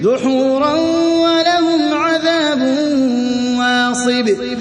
دُحُورًا ۖ وَلَهُمْ عَذَابٌ وَاصِبٌ.